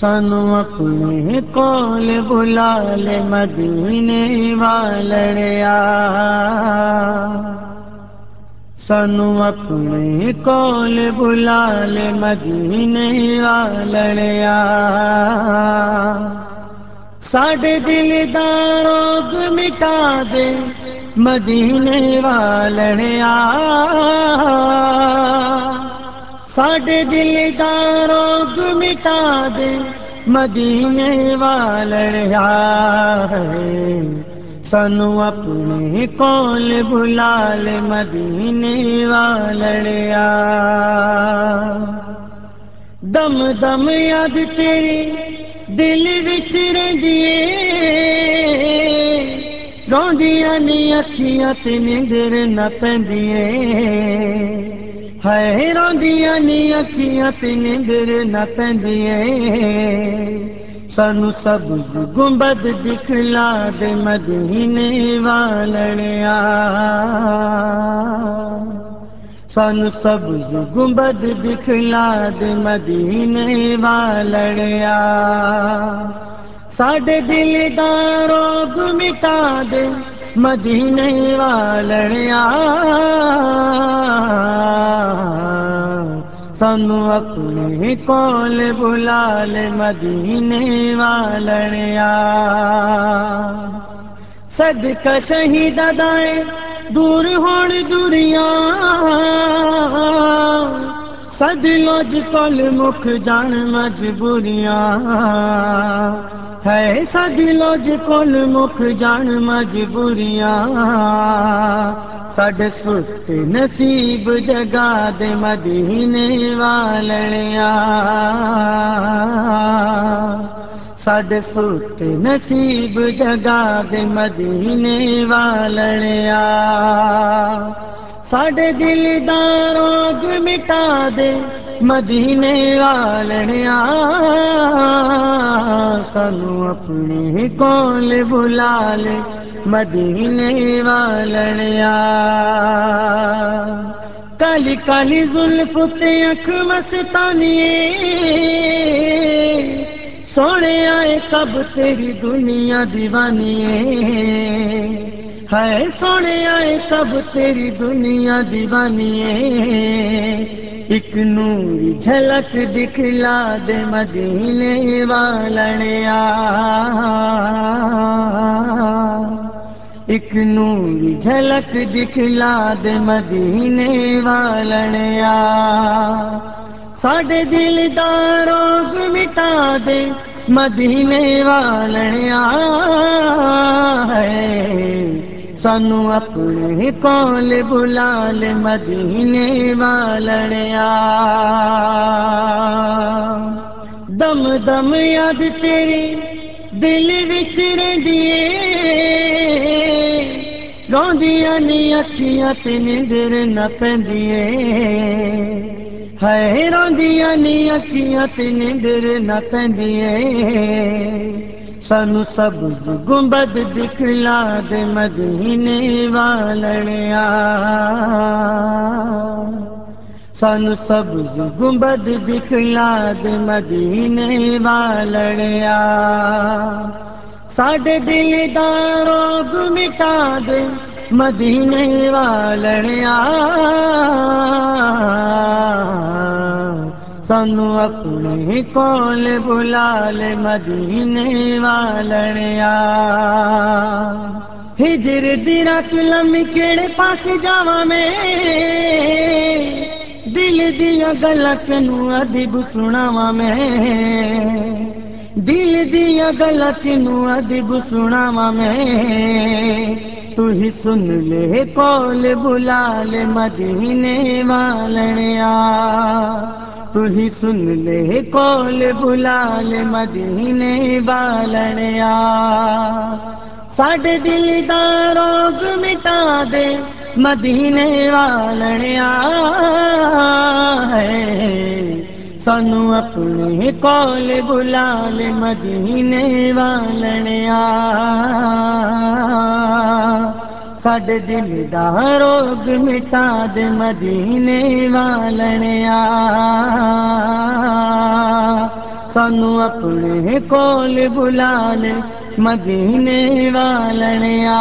سانو اپنے کول بلا لے مدینے والڑیا۔ سانو اپنے کول بلا لے مدینے والڑیا۔ ساڈے دل روگ مٹا دے مدینے والڑیا۔ ساڈے دل روگ مٹا دے مدینے والڑیا سانو اپنے کول بلا لے مدینے والڑیا دم دم یاد تیری دل بچ رہیے روندیاں نی اکھیاں تے نیندر نہ پیندیے ہے روندیاں نی اکھیاں تے نیندر نہ پیندیے سانو سب گنبد دکھلا دے مدینے والڑیا سانو سب گنبد دکھلا دے مدینے والڑیا ساڈے دل دا روگ مٹا دے مدینے والڑیا سانو اپنے کول بلا لے مدینے والڑیا سد شہید دائیں دور ہون دوریا سد لوج کل مکھ جان مجبوریاں۔ ہے سد لوج جی کل مکھ جان مجبوریاں۔ سڈ سٹ نصیب جگا دے مدینے والڑیا سڈ سٹ نصیب جگا دے مدینے والڑیا سڈے دل روگ مٹا دے مدینے والڑیا سانو اپنے کول بلا لے مدینے والڑیا کالی کالی زلف تے اکھ مستانیے۔ سونے آئے کب تیری دنیا دیوانی ہے سونے آئے کب تیری دنیا دیوانی ایک نوری جھلک دکھلا دے مدینے والڑیا ایک نوری جھلک دکھلا دے مدینے والڑیا ساڈے دل دا روگ مٹا دے مدینے والڑیا ہے سانو اپنے کول بلا لے مدینے والڑیا۔ دم دم یاد تیری دل بچ رہیے روندیاں نی اکھیاں تے نیندر نہ پیندیے ہے روندیاں نی اکھیاں تے نیندر نہ پیندیے سانو سب گنبد دکھلا دے مدینے والڑیا سانو سب گنبد دکھلا دے مدینے والڑیا ساڈے دل دا روگ مٹا دے مدینے والڑیا سانو اپنے کول بلا لے مدینے والڑیا ہجر دی رات کیڑے پاس جاواں میں۔ دل دیا گلک نو ادب سناواں میں۔ دل دیا گلک نو ادب سناواں میں۔ تو ہی سن لے کول بلا لے مدینے والڑیا تو ہی سن لے کول بلا لے مدینے والڑیا۔ ساڈے دل دا روگ مٹا دے مدینے والڑیا سانو اپنے کول بلا لے مدینے والڑیا۔ ساڈے دل دا مٹا دے مدینے والنیا سانو اپنے کول بلا لے مدینے والنیا